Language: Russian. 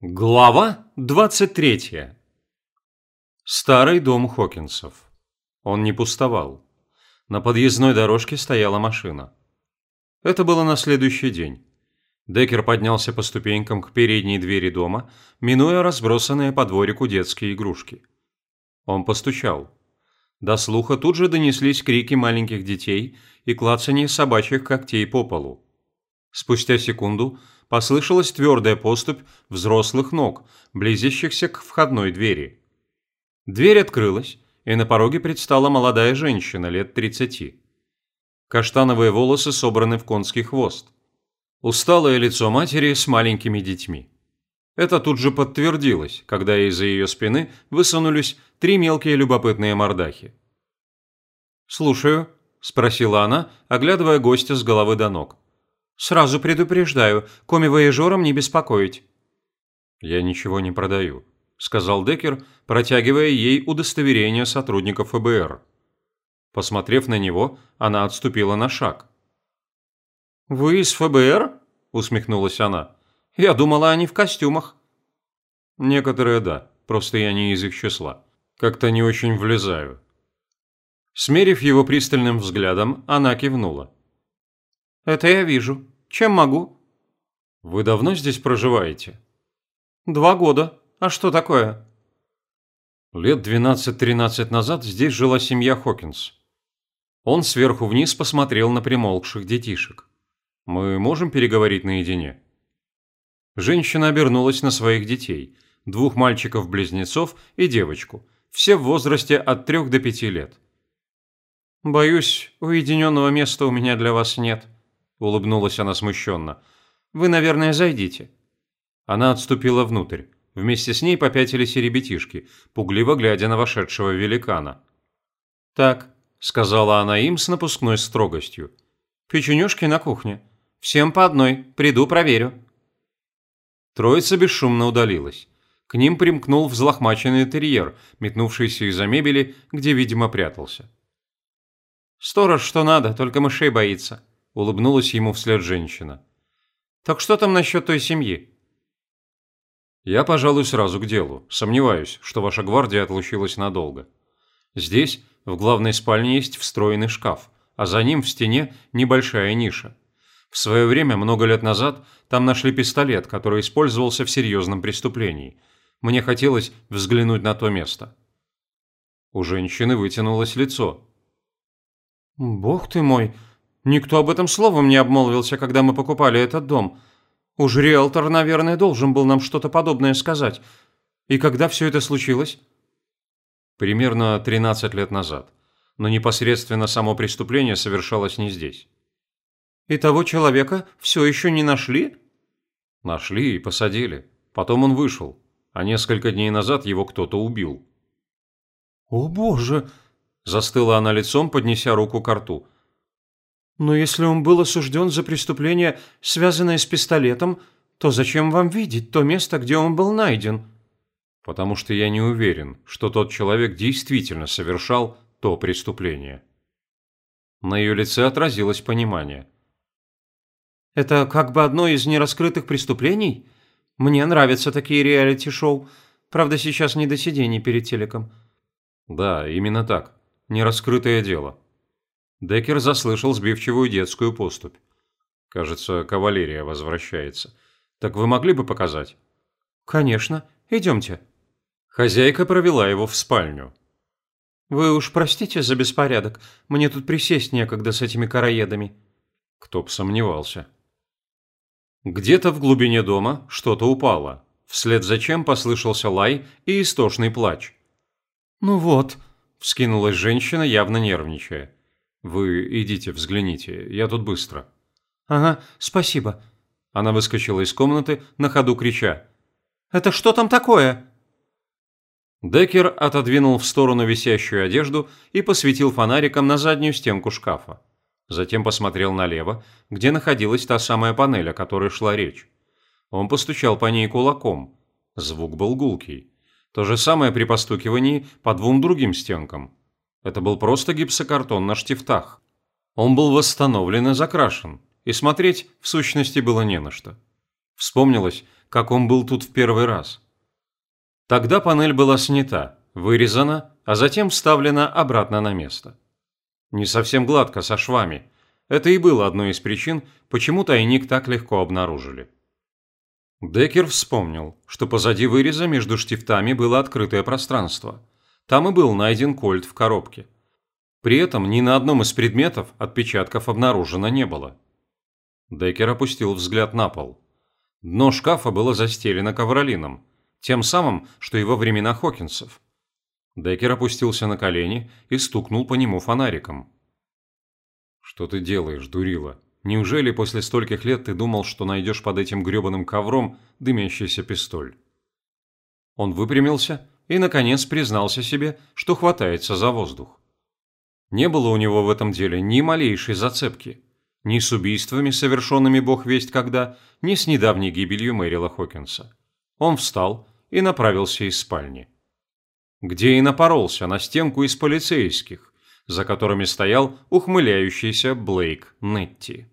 Глава 23. Старый дом Хокинсов. Он не пустовал. На подъездной дорожке стояла машина. Это было на следующий день. Деккер поднялся по ступенькам к передней двери дома, минуя разбросанные по дворику детские игрушки. Он постучал. До слуха тут же донеслись крики маленьких детей и клацанье собачьих когтей по полу. Спустя секунду послышалась твердая поступь взрослых ног, близящихся к входной двери. Дверь открылась, и на пороге предстала молодая женщина лет 30. Каштановые волосы собраны в конский хвост. Усталое лицо матери с маленькими детьми. Это тут же подтвердилось, когда из-за ее спины высунулись три мелкие любопытные мордахи. «Слушаю», – спросила она, оглядывая гостя с головы до ног. Сразу предупреждаю, коми-вояжерам не беспокоить». «Я ничего не продаю», – сказал Деккер, протягивая ей удостоверение сотрудника ФБР. Посмотрев на него, она отступила на шаг. «Вы из ФБР?» – усмехнулась она. «Я думала, они в костюмах». «Некоторые – да, просто я не из их числа. Как-то не очень влезаю». Смерив его пристальным взглядом, она кивнула. «Это я вижу. Чем могу?» «Вы давно здесь проживаете?» «Два года. А что такое?» Лет 12-13 назад здесь жила семья Хокинс. Он сверху вниз посмотрел на примолкших детишек. «Мы можем переговорить наедине?» Женщина обернулась на своих детей, двух мальчиков-близнецов и девочку, все в возрасте от трех до пяти лет. «Боюсь, уединенного места у меня для вас нет», – улыбнулась она смущенно. «Вы, наверное, зайдите». Она отступила внутрь. Вместе с ней попятились и ребятишки, пугливо глядя на вошедшего великана. «Так», – сказала она им с напускной строгостью. «Печенюшки на кухне. Всем по одной. Приду, проверю». Троица бесшумно удалилась. К ним примкнул взлохмаченный терьер, метнувшийся из-за мебели, где, видимо, прятался. «Сторож, что надо, только мышей боится», улыбнулась ему вслед женщина. Так что там насчет той семьи? Я, пожалуй, сразу к делу. Сомневаюсь, что ваша гвардия отлучилась надолго. Здесь, в главной спальне, есть встроенный шкаф, а за ним в стене небольшая ниша. В свое время, много лет назад, там нашли пистолет, который использовался в серьезном преступлении. Мне хотелось взглянуть на то место. У женщины вытянулось лицо. «Бог ты мой, Никто об этом словом не обмолвился, когда мы покупали этот дом. Уж риэлтор, наверное, должен был нам что-то подобное сказать. И когда все это случилось? Примерно 13 лет назад. Но непосредственно само преступление совершалось не здесь. И того человека все еще не нашли? Нашли и посадили. Потом он вышел. А несколько дней назад его кто-то убил. «О боже!» Застыла она лицом, поднеся руку к рту. Но если он был осужден за преступление, связанное с пистолетом, то зачем вам видеть то место, где он был найден? Потому что я не уверен, что тот человек действительно совершал то преступление. На ее лице отразилось понимание. Это как бы одно из нераскрытых преступлений? Мне нравятся такие реалити-шоу. Правда, сейчас не до сидений перед телеком. Да, именно так. Нераскрытое дело. Деккер заслышал сбивчивую детскую поступь. Кажется, кавалерия возвращается. Так вы могли бы показать? Конечно. Идемте. Хозяйка провела его в спальню. Вы уж простите за беспорядок. Мне тут присесть некогда с этими караедами. Кто б сомневался. Где-то в глубине дома что-то упало, вслед за чем послышался лай и истошный плач. «Ну вот», – вскинулась женщина, явно нервничая. «Вы идите, взгляните, я тут быстро». «Ага, спасибо». Она выскочила из комнаты, на ходу крича. «Это что там такое?» Деккер отодвинул в сторону висящую одежду и посветил фонариком на заднюю стенку шкафа. Затем посмотрел налево, где находилась та самая панель, о которой шла речь. Он постучал по ней кулаком. Звук был гулкий. То же самое при постукивании по двум другим стенкам. Это был просто гипсокартон на штифтах. Он был восстановлен и закрашен, и смотреть в сущности было не на что. Вспомнилось, как он был тут в первый раз. Тогда панель была снята, вырезана, а затем вставлена обратно на место. Не совсем гладко, со швами. Это и было одной из причин, почему тайник так легко обнаружили. Деккер вспомнил, что позади выреза между штифтами было открытое пространство. Там и был найден кольт в коробке. При этом ни на одном из предметов отпечатков обнаружено не было. Деккер опустил взгляд на пол. Дно шкафа было застелено ковролином, тем самым, что и во времена Хокинсов. Деккер опустился на колени и стукнул по нему фонариком. «Что ты делаешь, дурила? Неужели после стольких лет ты думал, что найдешь под этим грёбаным ковром дымящийся пистоль?» Он выпрямился и, наконец, признался себе, что хватается за воздух. Не было у него в этом деле ни малейшей зацепки. Ни с убийствами, совершенными бог весть когда, ни с недавней гибелью Мэрила Хокинса. Он встал и направился из спальни где и напоролся на стенку из полицейских, за которыми стоял ухмыляющийся Блейк Нетти.